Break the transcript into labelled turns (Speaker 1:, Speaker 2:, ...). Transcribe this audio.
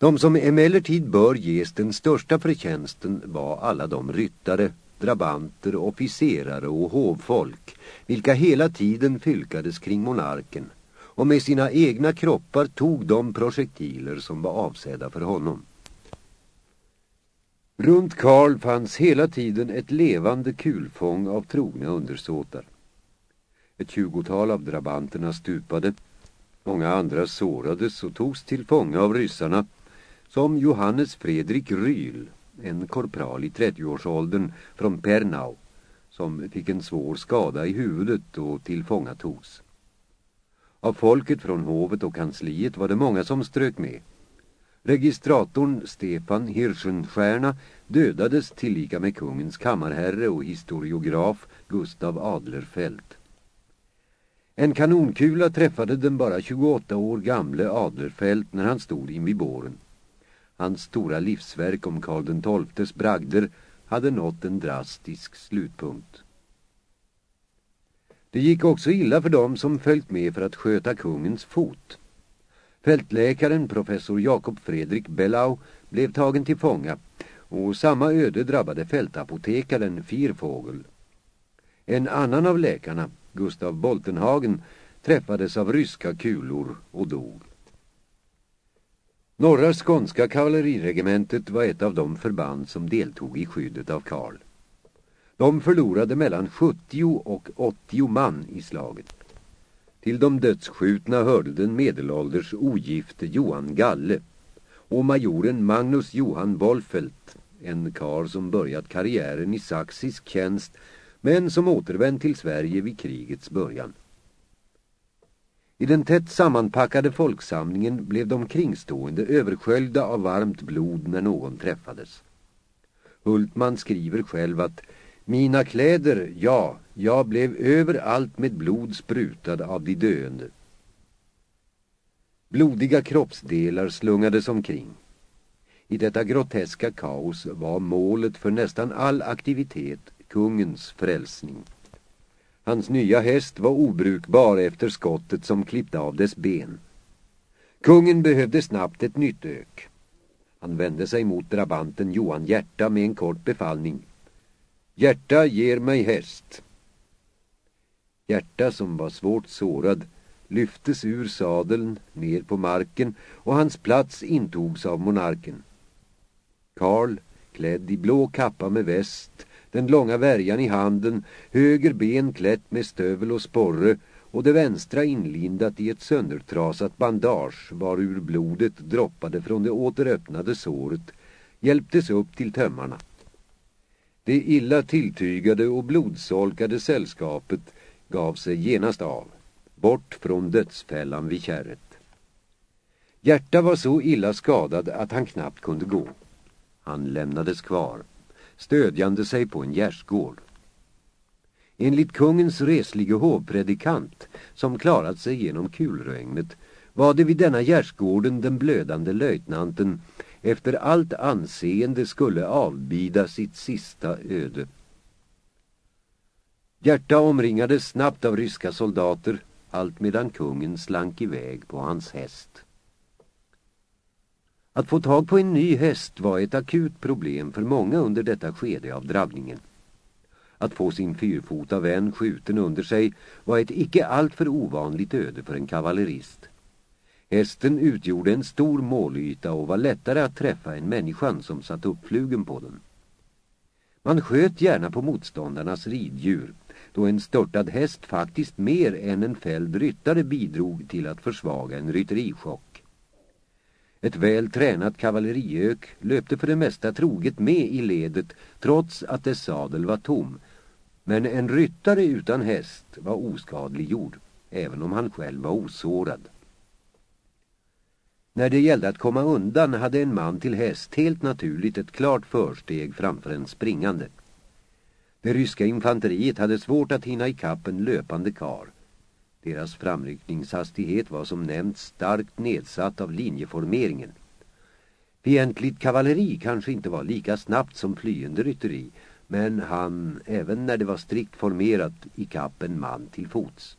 Speaker 1: De som emellertid bör ges den största förtjänsten var alla de ryttare, drabanter, officerare och hovfolk, vilka hela tiden fylkades kring monarken och med sina egna kroppar tog de projektiler som var avsedda för honom. Runt Karl fanns hela tiden ett levande kulfång av trogna undersåtar. Ett tjugotal av drabanterna stupade, många andra sårades och togs till fånga av ryssarna, som Johannes Fredrik Ryl, en korpral i 30-årsåldern från Pernau, som fick en svår skada i huvudet och tillfångatogs. Av folket från hovet och kansliet var det många som strök med. Registratorn Stefan Hirschenstierna dödades tillika med kungens kammarherre och historiograf Gustav Adlerfelt. En kanonkula träffade den bara 28 år gamle Adlerfelt när han stod invid båren. Hans stora livsverk om Karl XIIs bragder hade nått en drastisk slutpunkt. Det gick också illa för dem som följt med för att sköta kungens fot. Fältläkaren professor Jakob Fredrik Bellau blev tagen till fånga och samma öde drabbade fältapotekaren Firfågel. En annan av läkarna, Gustav Boltenhagen, träffades av ryska kulor och dog. Norra skånska kavalleriregementet var ett av de förband som deltog i skyddet av Karl. De förlorade mellan 70 och 80 man i slaget. Till de dödsskjutna hörde den medelålders ogifte Johan Galle och majoren Magnus Johan Wolfelt, en kar som börjat karriären i saxisk tjänst men som återvänt till Sverige vid krigets början. I den tätt sammanpackade folksamlingen blev de kringstående översköljda av varmt blod när någon träffades. Hultman skriver själv att mina kläder, ja, jag blev överallt med blod sprutad av de döende. Blodiga kroppsdelar slungades omkring. I detta groteska kaos var målet för nästan all aktivitet kungens frälsning. Hans nya häst var obrukbar efter skottet som klippte av dess ben. Kungen behövde snabbt ett nytt ök. Han vände sig mot drabanten Johan Hjärta med en kort befallning. Hjärta ger mig häst. Hjärta som var svårt sårad lyftes ur sadeln ner på marken och hans plats intogs av monarken. Karl, klädd i blå kappa med väst, den långa värjan i handen, höger ben klätt med stövel och sporre och det vänstra inlindat i ett söndertrasat bandage varur blodet droppade från det återöppnade såret, hjälptes upp till tömmarna. Det illa tilltygade och blodsolkade sällskapet gav sig genast av, bort från dödsfällan vid kärret. Hjärta var så illa skadad att han knappt kunde gå. Han lämnades kvar, stödjande sig på en gärdsgård. Enligt kungens reslige hovpredikant, som klarat sig genom kulregnet, var det vid denna gärdsgården den blödande löjtnanten efter allt anseende skulle avbida sitt sista öde. Hjärta omringades snabbt av ryska soldater, allt medan kungen slank iväg på hans häst. Att få tag på en ny häst var ett akut problem för många under detta skede av drabbningen. Att få sin fyrfota vän skjuten under sig var ett icke alltför ovanligt öde för en kavallerist. Hästen utgjorde en stor målyta och var lättare att träffa än människan som satt upp flugen på den. Man sköt gärna på motståndarnas riddjur, då en störtad häst faktiskt mer än en fälld ryttare bidrog till att försvaga en rytterichock. Ett väl tränat kavalleriök löpte för det mesta troget med i ledet trots att dess sadel var tom, men en ryttare utan häst var oskadliggjord, även om han själv var osårad. När det gällde att komma undan hade en man till häst helt naturligt ett klart försteg framför en springande. Det ryska infanteriet hade svårt att hinna ikapp en löpande kar. Deras framryckningshastighet var som nämnt starkt nedsatt av linjeformeringen. Fientligt kavalleri kanske inte var lika snabbt som flyende rytteri, men han, även när det var strikt formerat, ikapp en man till fots.